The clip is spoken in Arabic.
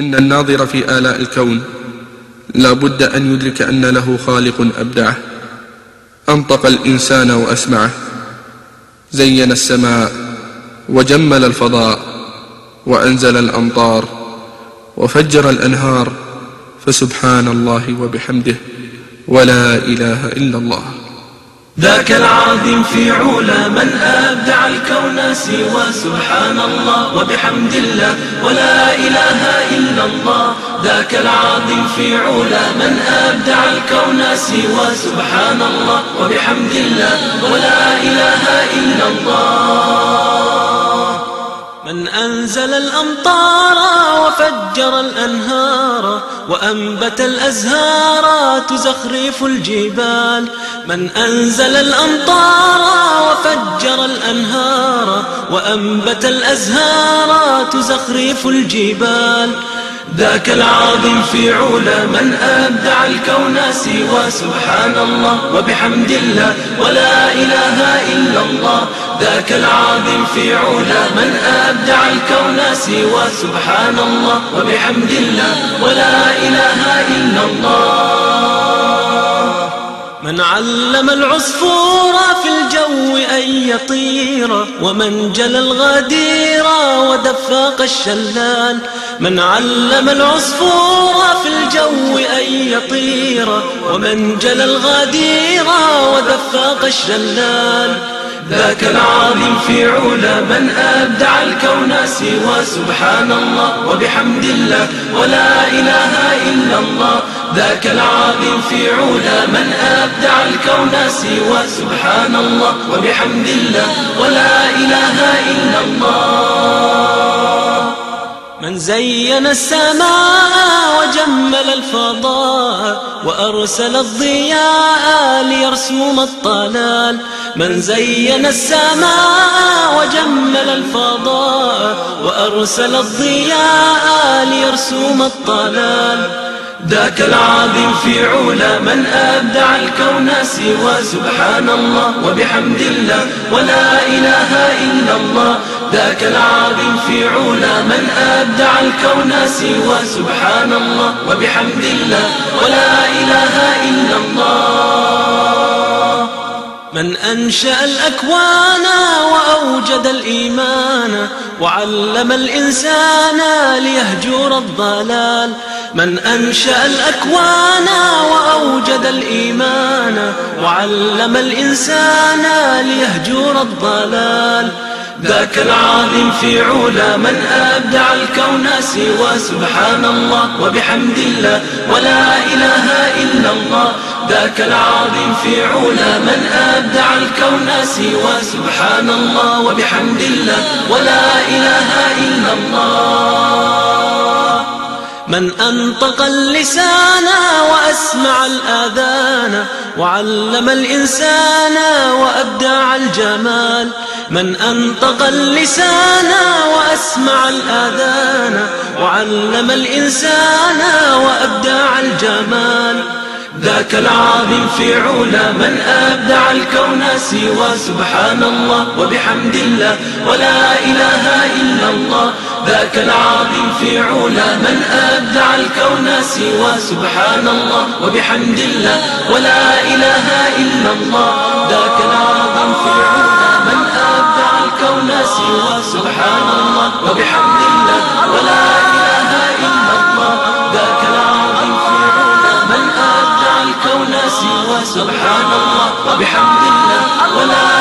إن الناظر في آلاء الكون لا بد أن يدرك أن له خالق أبدعه. أنطق الإنسان وأسمعه. زين السماء وجمل الفضاء وأنزل الأمطار وفجر الأنهار. فسبحان الله وبحمده. ولا إله إلا الله. ذاك العظيم في علا من أبدع الكون سوى سبحان الله وبحمد الله ولا إله إلا الله. ذاك العظيم في علا من أبدع الكون سوى سبحان الله وبحمد الله ولا إله إلا الله. من أنزل الأمطار وفجر الأنهار وأنبت الأزهار تزخرف الجبال. من أنزل الأمطار وفجر الأنهار وأنبت الأزهار تزخرف الجبال. ذاك العظيم في علا من أبدع الكون سوى سبحان الله. وبحمد الله ولا إله إلا الله. ذاك العظيم في علا من أبدع الكون سوى سبحان الله وبحمد الله ولا إله إلا الله. من علم العصفور في الجو أن يطير ومن جل الغدير ودفاق الشلال. من علم العصفور في الجو أن يطير ومن جل الغدير ودفاق الشلال. ذاك العظيم في علا من أبدع الكون سوى سبحان الله وبحمد الله ولا إله إلا الله. ذاك العظيم في علا من أبدع الكون سوى سبحان الله وبحمد الله ولا إله إلا الله. من زين السماء وجمل الفضاء وأرسل الضياء ليرسم الطلال من زين السماء وجمل الفضاء وأرسل الضياء ليرسم الطلال. ذاك العظيم في علا من أبدع الكون سوى سبحان الله وبحمد الله ولا إله إلا الله. ذاك العظيم في علا من أبدع الكون سوى سبحان الله وبحمد الله ولا إله إلا الله. من أنشأ الأكوان وأوجد الإيمان وعلم الإنسان ليهجور الضلال. من أنشأ الأكوان وأوجد الإيمان وعلم الإنسان ليهجور الضلال. ذاك العظيم في علا من أبدع الكون سوى سبحان الله وبحمد الله ولا إله إلا الله. ذاك العظيم في علا من أبدع الكون سوى سبحان الله وبحمد الله ولا إله إلا الله. من أنطق اللسان وأسمع الآذان وعلم الإنسان وأبدع الجمال من أنطق اللسان وأسمع الآذان وعلم الإنسان وأبدع الجمال. ذاك العظيم في علا من أبدع الكون سوى سبحان الله وبحمد الله ولا إله إلا الله. ذاك العظيم في علا من أبدع الكون سوى سبحان الله وبحمد الله ولا إله إلا الله. سبحان الله وبحمد الله ولا إله إلا الله. ذاك العظيم فعل من أبدع الكون سوى سبحان الله وبحمد الله ولا إله